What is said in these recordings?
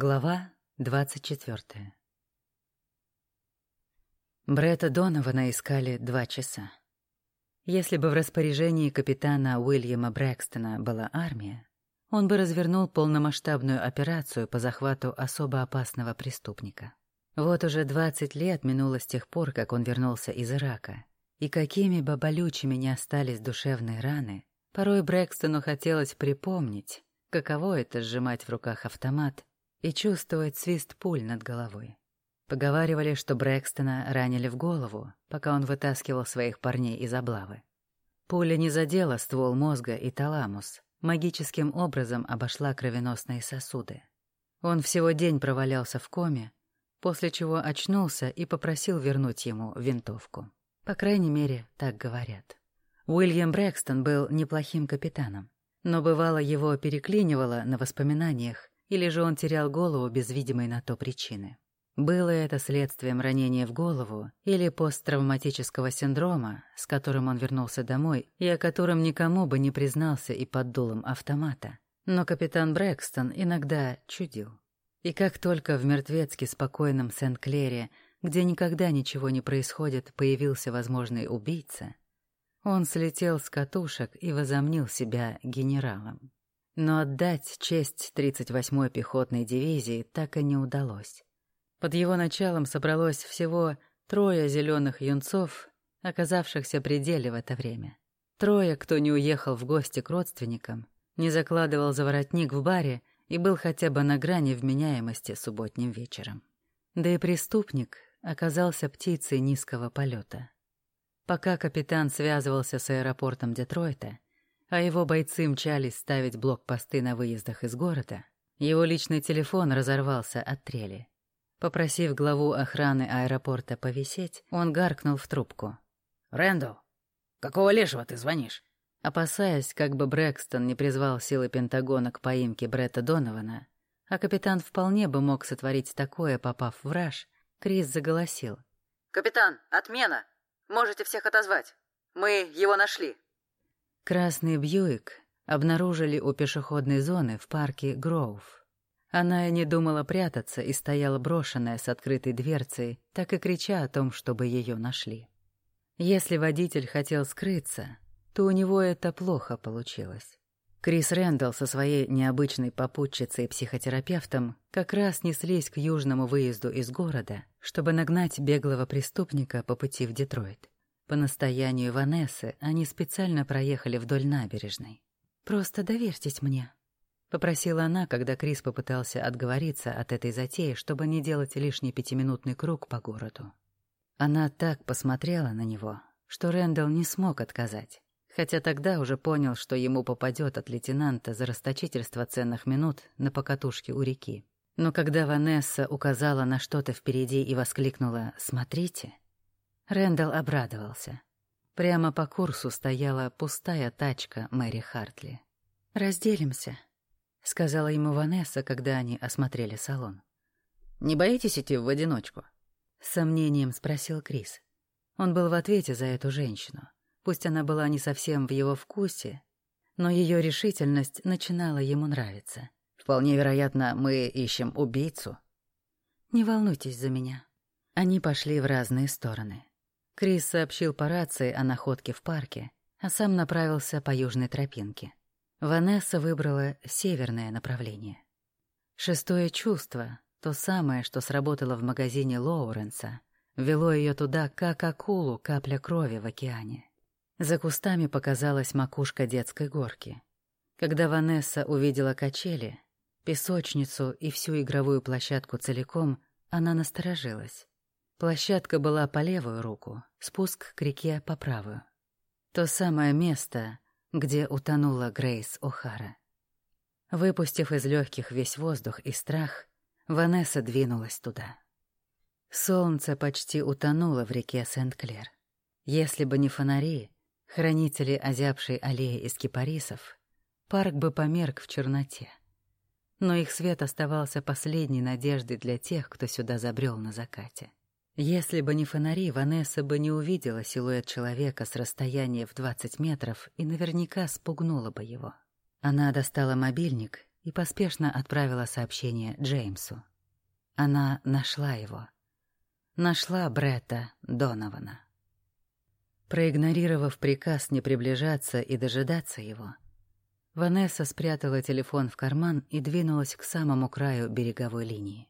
Глава двадцать четвертая. Бретта Донована искали два часа. Если бы в распоряжении капитана Уильяма Брэкстона была армия, он бы развернул полномасштабную операцию по захвату особо опасного преступника. Вот уже двадцать лет минуло с тех пор, как он вернулся из Ирака, и какими бы болючими не остались душевные раны, порой Брэкстону хотелось припомнить, каково это сжимать в руках автомат и чувствовать свист пуль над головой. Поговаривали, что Брэкстона ранили в голову, пока он вытаскивал своих парней из облавы. Пуля не задела ствол мозга и таламус, магическим образом обошла кровеносные сосуды. Он всего день провалялся в коме, после чего очнулся и попросил вернуть ему винтовку. По крайней мере, так говорят. Уильям Брэкстон был неплохим капитаном, но бывало его переклинивало на воспоминаниях или же он терял голову без видимой на то причины. Было это следствием ранения в голову или посттравматического синдрома, с которым он вернулся домой и о котором никому бы не признался и под дулом автомата. Но капитан Брэкстон иногда чудил. И как только в мертвецки спокойном Сент-Клере, где никогда ничего не происходит, появился возможный убийца, он слетел с катушек и возомнил себя генералом. Но отдать честь 38-й пехотной дивизии так и не удалось. Под его началом собралось всего трое зеленых юнцов, оказавшихся при деле в это время. Трое, кто не уехал в гости к родственникам, не закладывал заворотник в баре и был хотя бы на грани вменяемости субботним вечером. Да и преступник оказался птицей низкого полета. Пока капитан связывался с аэропортом Детройта, а его бойцы мчались ставить блокпосты на выездах из города, его личный телефон разорвался от трели. Попросив главу охраны аэропорта повисеть, он гаркнул в трубку. «Рэндалл, какого лешего ты звонишь?» Опасаясь, как бы Брэкстон не призвал силы Пентагона к поимке Бретта Донована, а капитан вполне бы мог сотворить такое, попав в раж, Крис заголосил. «Капитан, отмена! Можете всех отозвать. Мы его нашли!» Красный Бьюик обнаружили у пешеходной зоны в парке Гроув. Она и не думала прятаться и стояла брошенная с открытой дверцей, так и крича о том, чтобы ее нашли. Если водитель хотел скрыться, то у него это плохо получилось. Крис Рэндалл со своей необычной попутчицей и психотерапевтом как раз неслись к южному выезду из города, чтобы нагнать беглого преступника по пути в Детройт. По настоянию Ванессы они специально проехали вдоль набережной. «Просто доверьтесь мне», — попросила она, когда Крис попытался отговориться от этой затеи, чтобы не делать лишний пятиминутный круг по городу. Она так посмотрела на него, что Рэндалл не смог отказать, хотя тогда уже понял, что ему попадет от лейтенанта за расточительство ценных минут на покатушке у реки. Но когда Ванесса указала на что-то впереди и воскликнула «Смотрите», Рэндалл обрадовался. Прямо по курсу стояла пустая тачка Мэри Хартли. «Разделимся», — сказала ему Ванесса, когда они осмотрели салон. «Не боитесь идти в одиночку?» — с сомнением спросил Крис. Он был в ответе за эту женщину. Пусть она была не совсем в его вкусе, но ее решительность начинала ему нравиться. «Вполне вероятно, мы ищем убийцу». «Не волнуйтесь за меня». Они пошли в разные стороны. Крис сообщил по рации о находке в парке, а сам направился по южной тропинке. Ванесса выбрала северное направление. Шестое чувство, то самое, что сработало в магазине Лоуренса, вело ее туда, как акулу капля крови в океане. За кустами показалась макушка детской горки. Когда Ванесса увидела качели, песочницу и всю игровую площадку целиком, она насторожилась. Площадка была по левую руку, спуск к реке по правую. То самое место, где утонула Грейс О'Хара. Выпустив из легких весь воздух и страх, Ванесса двинулась туда. Солнце почти утонуло в реке Сент-Клер. Если бы не фонари, хранители озябшей аллеи из кипарисов, парк бы померк в черноте. Но их свет оставался последней надеждой для тех, кто сюда забрел на закате. Если бы не фонари, Ванесса бы не увидела силуэт человека с расстояния в 20 метров и наверняка спугнула бы его. Она достала мобильник и поспешно отправила сообщение Джеймсу. Она нашла его. Нашла Бретта Донована. Проигнорировав приказ не приближаться и дожидаться его, Ванесса спрятала телефон в карман и двинулась к самому краю береговой линии.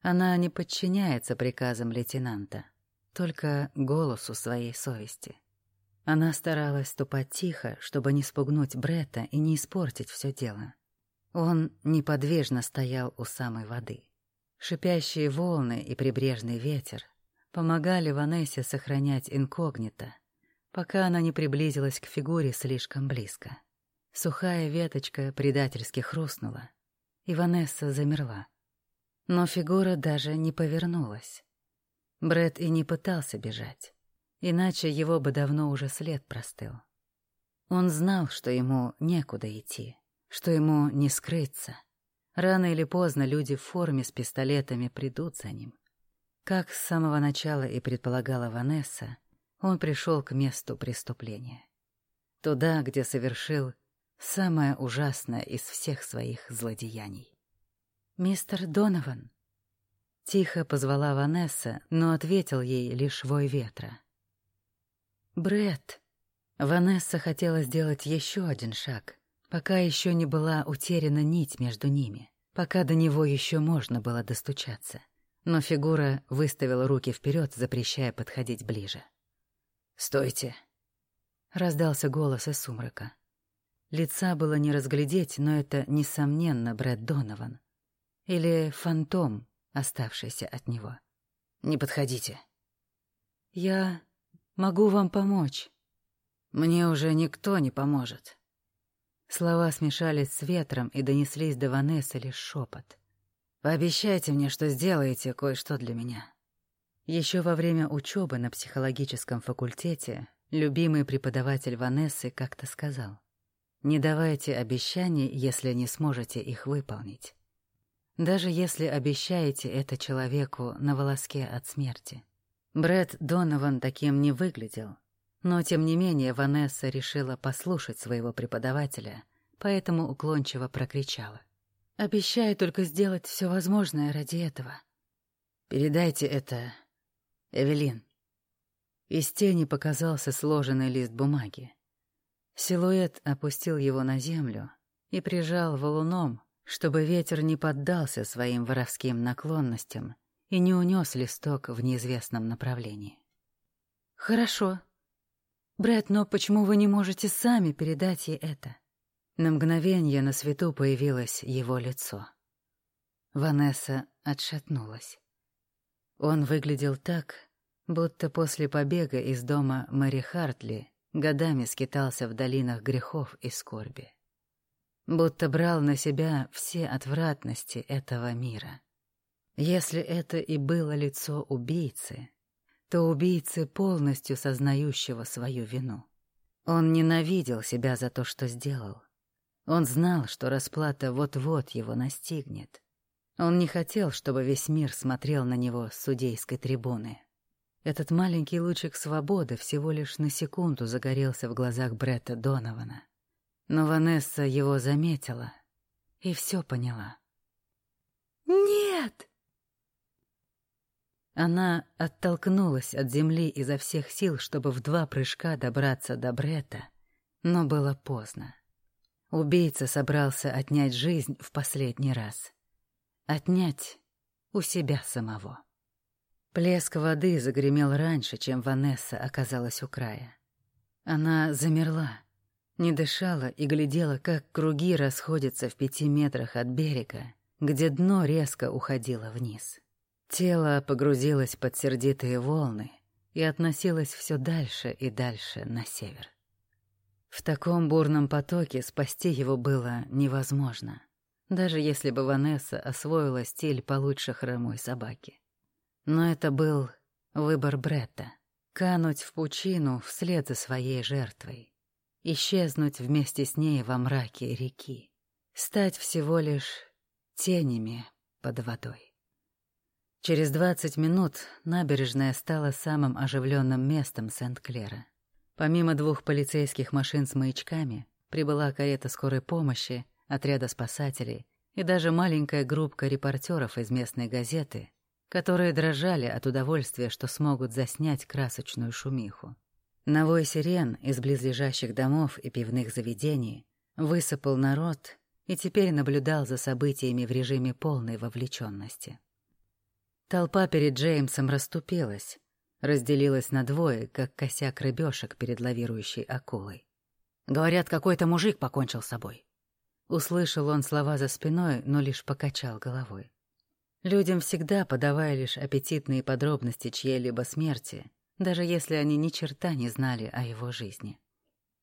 Она не подчиняется приказам лейтенанта, только голосу своей совести. Она старалась ступать тихо, чтобы не спугнуть Бретта и не испортить все дело. Он неподвижно стоял у самой воды. Шипящие волны и прибрежный ветер помогали Ванессе сохранять инкогнито, пока она не приблизилась к фигуре слишком близко. Сухая веточка предательски хрустнула, и Ванесса замерла. Но фигура даже не повернулась. Бред и не пытался бежать, иначе его бы давно уже след простыл. Он знал, что ему некуда идти, что ему не скрыться. Рано или поздно люди в форме с пистолетами придут за ним. Как с самого начала и предполагала Ванесса, он пришел к месту преступления. Туда, где совершил самое ужасное из всех своих злодеяний. «Мистер Донован!» Тихо позвала Ванесса, но ответил ей лишь вой ветра. Бред. Ванесса хотела сделать еще один шаг, пока еще не была утеряна нить между ними, пока до него еще можно было достучаться но фигура выставила руки вперед, запрещая подходить ближе. «Стойте!» — раздался голос из сумрака. Лица было не разглядеть, но это, несомненно, Брэд Донован. Или фантом, оставшийся от него. «Не подходите». «Я могу вам помочь». «Мне уже никто не поможет». Слова смешались с ветром и донеслись до Ванессы лишь шепот. Пообещайте мне, что сделаете кое-что для меня. Еще во время учебы на психологическом факультете любимый преподаватель Ванессы как-то сказал, «Не давайте обещаний, если не сможете их выполнить. Даже если обещаете это человеку на волоске от смерти». Брэд Донован таким не выглядел, но тем не менее Ванесса решила послушать своего преподавателя, поэтому уклончиво прокричала. Обещаю только сделать все возможное ради этого. Передайте это, Эвелин. Из тени показался сложенный лист бумаги. Силуэт опустил его на землю и прижал валуном, чтобы ветер не поддался своим воровским наклонностям и не унес листок в неизвестном направлении. «Хорошо. Брэд, но почему вы не можете сами передать ей это?» На мгновение на свету появилось его лицо. Ванесса отшатнулась. Он выглядел так, будто после побега из дома Мэри Хартли годами скитался в долинах грехов и скорби. Будто брал на себя все отвратности этого мира. Если это и было лицо убийцы, то убийцы, полностью сознающего свою вину. Он ненавидел себя за то, что сделал. Он знал, что расплата вот-вот его настигнет. Он не хотел, чтобы весь мир смотрел на него с судейской трибуны. Этот маленький лучик свободы всего лишь на секунду загорелся в глазах Бретта Донована. Но Ванесса его заметила и все поняла. «Нет!» Она оттолкнулась от земли изо всех сил, чтобы в два прыжка добраться до Бретта, но было поздно. Убийца собрался отнять жизнь в последний раз. Отнять у себя самого. Плеск воды загремел раньше, чем Ванесса оказалась у края. Она замерла, не дышала и глядела, как круги расходятся в пяти метрах от берега, где дно резко уходило вниз. Тело погрузилось под сердитые волны и относилось все дальше и дальше на север. В таком бурном потоке спасти его было невозможно, даже если бы Ванесса освоила стиль получше хромой собаки. Но это был выбор Бретта — кануть в пучину вслед за своей жертвой, исчезнуть вместе с ней во мраке реки, стать всего лишь тенями под водой. Через двадцать минут набережная стала самым оживленным местом Сент-Клера. Помимо двух полицейских машин с маячками, прибыла карета скорой помощи, отряда спасателей и даже маленькая группка репортеров из местной газеты, которые дрожали от удовольствия, что смогут заснять красочную шумиху. На вой сирен из близлежащих домов и пивных заведений высыпал народ и теперь наблюдал за событиями в режиме полной вовлеченности. Толпа перед Джеймсом расступилась, разделилась на двое, как косяк рыбешек перед лавирующей акулой. Говорят, какой-то мужик покончил с собой. Услышал он слова за спиной, но лишь покачал головой. Людям всегда, подавая лишь аппетитные подробности чьей-либо смерти, даже если они ни черта не знали о его жизни.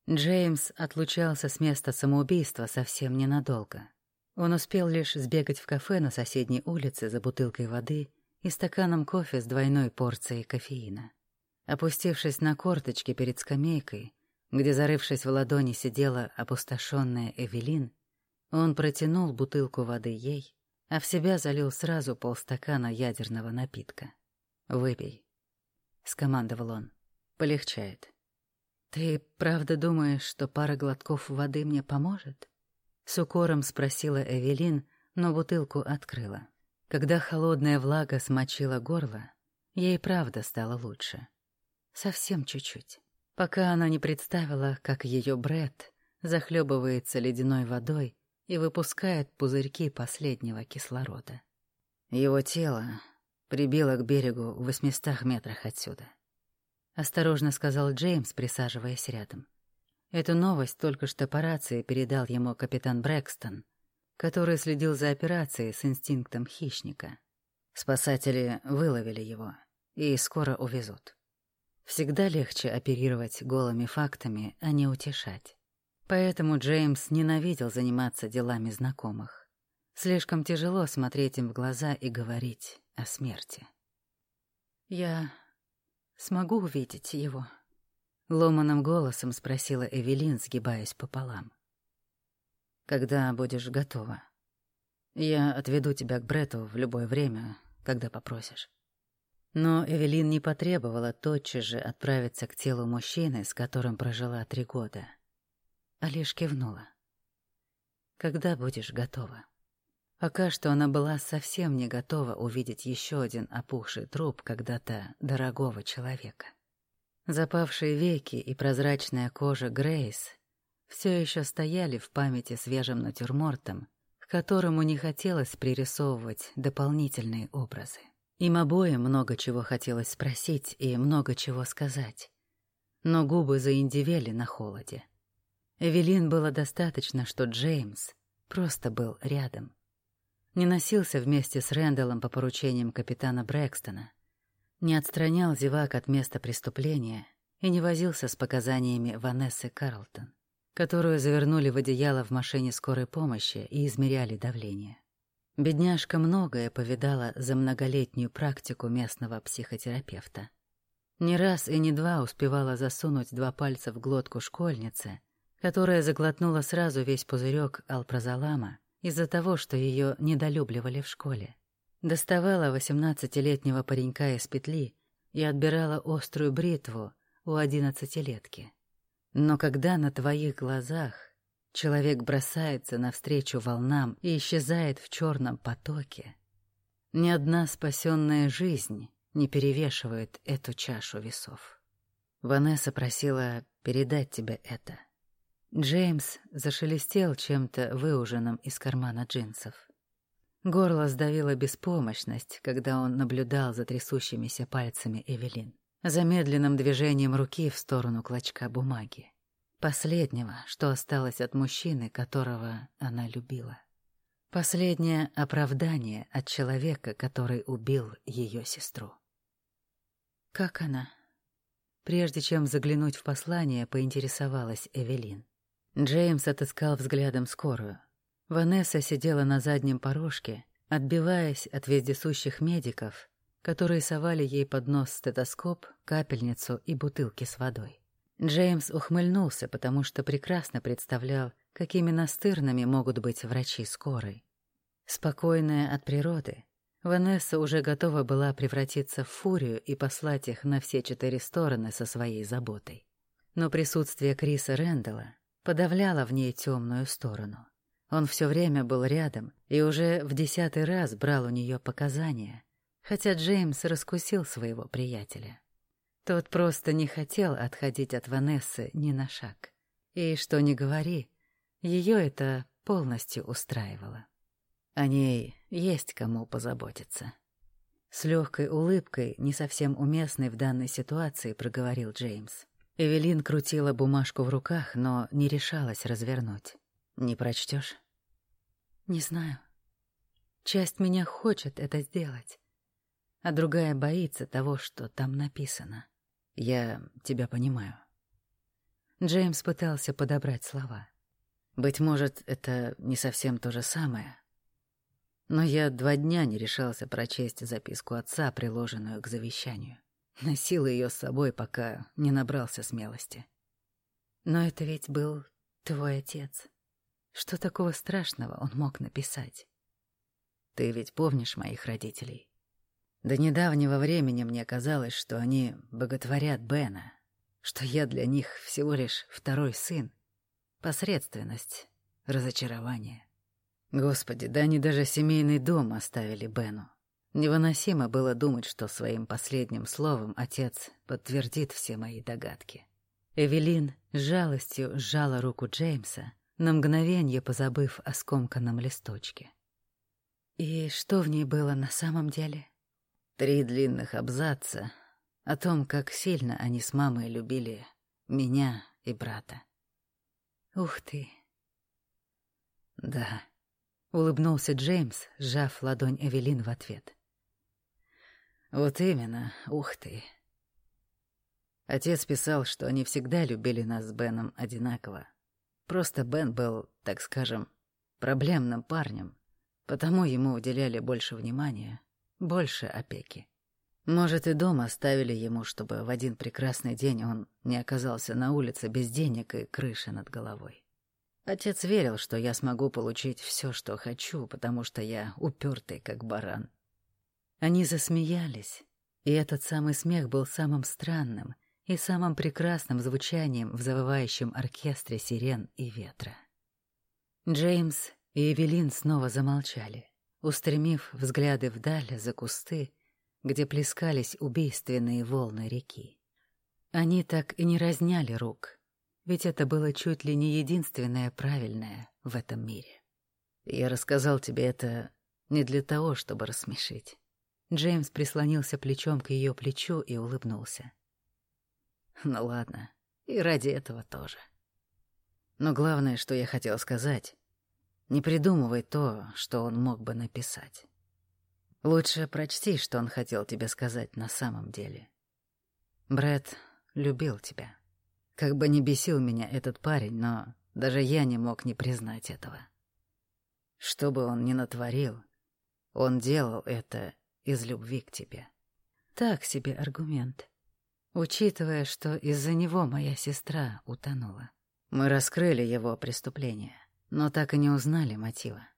Джеймс отлучался с места самоубийства совсем ненадолго. Он успел лишь сбегать в кафе на соседней улице за бутылкой воды и стаканом кофе с двойной порцией кофеина. Опустившись на корточки перед скамейкой, где, зарывшись в ладони, сидела опустошенная Эвелин, он протянул бутылку воды ей, а в себя залил сразу полстакана ядерного напитка. «Выпей», — скомандовал он. «Полегчает». «Ты правда думаешь, что пара глотков воды мне поможет?» С укором спросила Эвелин, но бутылку открыла. Когда холодная влага смочила горло, ей правда стало лучше. Совсем чуть-чуть. Пока она не представила, как ее Бред захлебывается ледяной водой и выпускает пузырьки последнего кислорода. Его тело прибило к берегу в восьмистах метрах отсюда. Осторожно сказал Джеймс, присаживаясь рядом. Эту новость только что по рации передал ему капитан Брэкстон, который следил за операцией с инстинктом хищника. Спасатели выловили его и скоро увезут. Всегда легче оперировать голыми фактами, а не утешать. Поэтому Джеймс ненавидел заниматься делами знакомых. Слишком тяжело смотреть им в глаза и говорить о смерти. «Я смогу увидеть его?» Ломаным голосом спросила Эвелин, сгибаясь пополам. «Когда будешь готова. Я отведу тебя к Брету в любое время, когда попросишь». Но Эвелин не потребовала тотчас же отправиться к телу мужчины, с которым прожила три года а лишь кивнула. «Когда будешь готова?» Пока что она была совсем не готова увидеть еще один опухший труп когда-то дорогого человека. Запавшие веки и прозрачная кожа Грейс все еще стояли в памяти свежим натюрмортом, к которому не хотелось пририсовывать дополнительные образы. Им обоим много чего хотелось спросить и много чего сказать, но губы заиндивели на холоде. Эвелин было достаточно, что Джеймс просто был рядом. Не носился вместе с Рэндаллом по поручениям капитана Брэкстона, не отстранял зевак от места преступления и не возился с показаниями Ванессы Карлтон, которую завернули в одеяло в машине скорой помощи и измеряли давление. Бедняжка многое повидала за многолетнюю практику местного психотерапевта. Не раз и не два успевала засунуть два пальца в глотку школьницы которая заглотнула сразу весь пузырек алпрозолама из-за того, что ее недолюбливали в школе. Доставала восемнадцатилетнего паренька из петли и отбирала острую бритву у одиннадцатилетки. Но когда на твоих глазах человек бросается навстречу волнам и исчезает в черном потоке, ни одна спасенная жизнь не перевешивает эту чашу весов. Ванесса просила передать тебе это. Джеймс зашелестел чем-то выуженным из кармана джинсов. Горло сдавило беспомощность, когда он наблюдал за трясущимися пальцами Эвелин, замедленным движением руки в сторону клочка бумаги. Последнего, что осталось от мужчины, которого она любила. Последнее оправдание от человека, который убил ее сестру. «Как она?» Прежде чем заглянуть в послание, поинтересовалась Эвелин. Джеймс отыскал взглядом скорую. Ванесса сидела на заднем порожке, отбиваясь от вездесущих медиков, которые совали ей под нос стетоскоп, капельницу и бутылки с водой. Джеймс ухмыльнулся, потому что прекрасно представлял, какими настырными могут быть врачи скорой. Спокойная от природы, Ванесса уже готова была превратиться в фурию и послать их на все четыре стороны со своей заботой. Но присутствие Криса Рэндалла подавляла в ней темную сторону. Он все время был рядом и уже в десятый раз брал у нее показания, хотя Джеймс раскусил своего приятеля. Тот просто не хотел отходить от Ванессы ни на шаг. И что ни говори, ее это полностью устраивало. О ней есть кому позаботиться. С легкой улыбкой, не совсем уместной в данной ситуации, проговорил Джеймс. Эвелин крутила бумажку в руках, но не решалась развернуть. «Не прочтешь? «Не знаю. Часть меня хочет это сделать, а другая боится того, что там написано. Я тебя понимаю». Джеймс пытался подобрать слова. «Быть может, это не совсем то же самое, но я два дня не решался прочесть записку отца, приложенную к завещанию. Носил ее с собой, пока не набрался смелости. Но это ведь был твой отец. Что такого страшного он мог написать? Ты ведь помнишь моих родителей? До недавнего времени мне казалось, что они боготворят Бена, что я для них всего лишь второй сын. Посредственность, разочарование. Господи, да они даже семейный дом оставили Бену. Невыносимо было думать, что своим последним словом отец подтвердит все мои догадки. Эвелин жалостью сжала руку Джеймса, на мгновение позабыв о скомканном листочке. «И что в ней было на самом деле?» Три длинных абзаца о том, как сильно они с мамой любили меня и брата. «Ух ты!» «Да», улыбнулся Джеймс, сжав ладонь Эвелин в ответ. Вот именно, ух ты. Отец писал, что они всегда любили нас с Беном одинаково. Просто Бен был, так скажем, проблемным парнем, потому ему уделяли больше внимания, больше опеки. Может, и дом оставили ему, чтобы в один прекрасный день он не оказался на улице без денег и крыши над головой. Отец верил, что я смогу получить все, что хочу, потому что я упертый, как баран. Они засмеялись, и этот самый смех был самым странным и самым прекрасным звучанием в завывающем оркестре сирен и ветра. Джеймс и Эвелин снова замолчали, устремив взгляды вдаль за кусты, где плескались убийственные волны реки. Они так и не разняли рук, ведь это было чуть ли не единственное правильное в этом мире. Я рассказал тебе это не для того, чтобы рассмешить. Джеймс прислонился плечом к ее плечу и улыбнулся. Ну ладно, и ради этого тоже. Но главное, что я хотел сказать, не придумывай то, что он мог бы написать. Лучше прочти, что он хотел тебе сказать на самом деле. Брэд любил тебя. Как бы не бесил меня этот парень, но даже я не мог не признать этого. Что бы он ни натворил, он делал это из любви к тебе. Так себе аргумент, учитывая, что из-за него моя сестра утонула. Мы раскрыли его преступление, но так и не узнали мотива.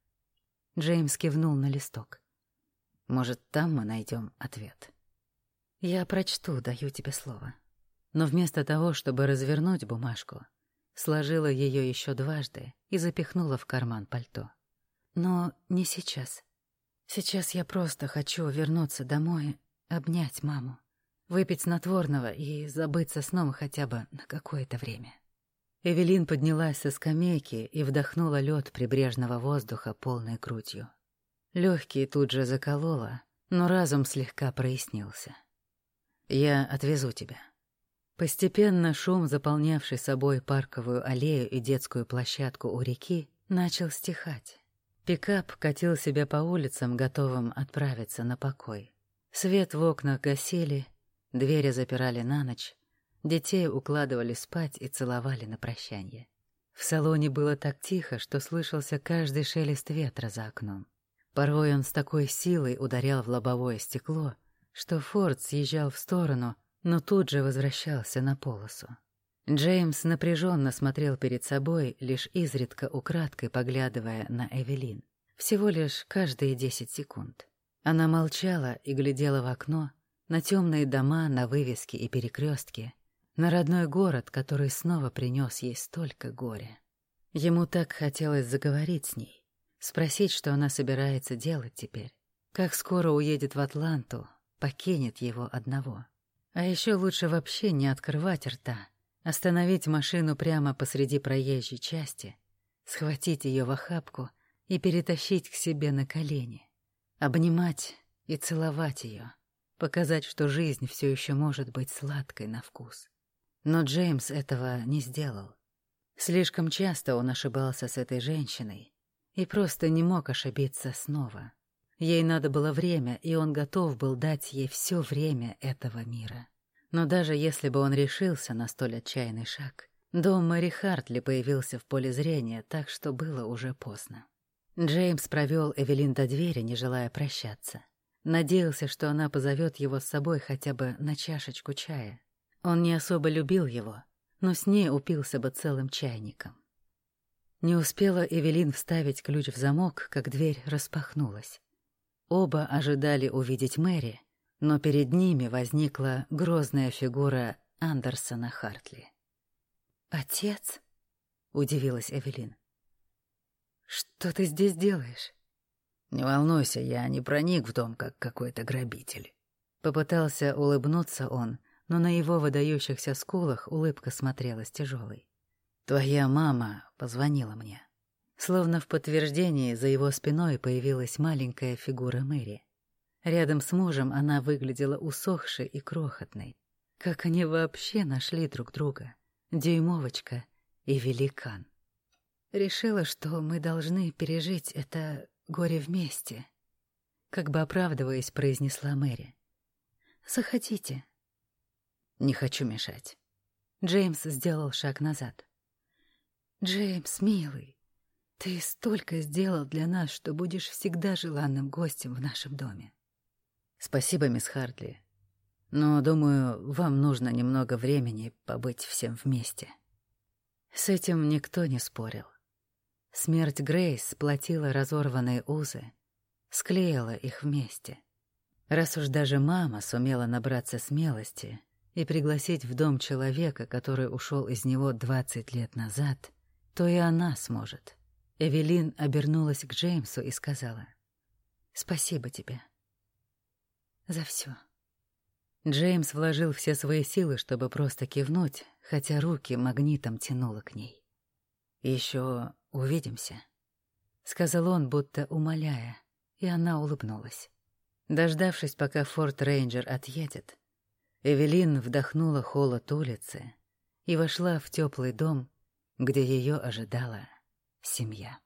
Джеймс кивнул на листок. Может, там мы найдем ответ. Я прочту, даю тебе слово но вместо того, чтобы развернуть бумажку, сложила ее еще дважды и запихнула в карман пальто. Но не сейчас. Сейчас я просто хочу вернуться домой, обнять маму, выпить снотворного и забыться сном хотя бы на какое-то время. Эвелин поднялась со скамейки и вдохнула лед прибрежного воздуха полной грудью. Легкие тут же заколола, но разум слегка прояснился. «Я отвезу тебя», Постепенно шум, заполнявший собой парковую аллею и детскую площадку у реки, начал стихать. Пикап катил себя по улицам, готовым отправиться на покой. Свет в окнах гасили, двери запирали на ночь, детей укладывали спать и целовали на прощание. В салоне было так тихо, что слышался каждый шелест ветра за окном. Порой он с такой силой ударял в лобовое стекло, что Форд съезжал в сторону — но тут же возвращался на полосу. Джеймс напряженно смотрел перед собой, лишь изредка украдкой поглядывая на Эвелин. Всего лишь каждые десять секунд. Она молчала и глядела в окно, на темные дома, на вывески и перекрестки, на родной город, который снова принес ей столько горя. Ему так хотелось заговорить с ней, спросить, что она собирается делать теперь, как скоро уедет в Атланту, покинет его одного. А еще лучше вообще не открывать рта, остановить машину прямо посреди проезжей части, схватить ее в охапку и перетащить к себе на колени, обнимать и целовать ее, показать, что жизнь все еще может быть сладкой на вкус. Но Джеймс этого не сделал. Слишком часто он ошибался с этой женщиной и просто не мог ошибиться снова. Ей надо было время, и он готов был дать ей все время этого мира. Но даже если бы он решился на столь отчаянный шаг, дом Мэри Хартли появился в поле зрения, так что было уже поздно. Джеймс провел Эвелин до двери, не желая прощаться. Надеялся, что она позовет его с собой хотя бы на чашечку чая. Он не особо любил его, но с ней упился бы целым чайником. Не успела Эвелин вставить ключ в замок, как дверь распахнулась. Оба ожидали увидеть Мэри, но перед ними возникла грозная фигура Андерсона Хартли. «Отец?» — удивилась Эвелин. «Что ты здесь делаешь?» «Не волнуйся, я не проник в дом, как какой-то грабитель». Попытался улыбнуться он, но на его выдающихся скулах улыбка смотрелась тяжелой. «Твоя мама позвонила мне». Словно в подтверждении за его спиной появилась маленькая фигура Мэри. Рядом с мужем она выглядела усохшей и крохотной. Как они вообще нашли друг друга? Дюймовочка и великан. Решила, что мы должны пережить это горе вместе. Как бы оправдываясь, произнесла Мэри. «Заходите, не хочу мешать. Джеймс сделал шаг назад. «Джеймс, милый, ты столько сделал для нас, что будешь всегда желанным гостем в нашем доме». «Спасибо, мисс Хартли. Но, думаю, вам нужно немного времени побыть всем вместе». С этим никто не спорил. Смерть Грейс сплотила разорванные узы, склеила их вместе. Раз уж даже мама сумела набраться смелости и пригласить в дом человека, который ушел из него двадцать лет назад, то и она сможет. Эвелин обернулась к Джеймсу и сказала, «Спасибо тебе за все». Джеймс вложил все свои силы, чтобы просто кивнуть, хотя руки магнитом тянуло к ней. «Еще увидимся», — сказал он, будто умоляя, и она улыбнулась. Дождавшись, пока Форт Рейнджер отъедет, Эвелин вдохнула холод улицы и вошла в теплый дом, где ее ожидала семья.